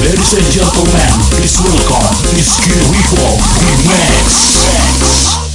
Ladies and gentlemen, please welcome, it's Q Rico, the Max.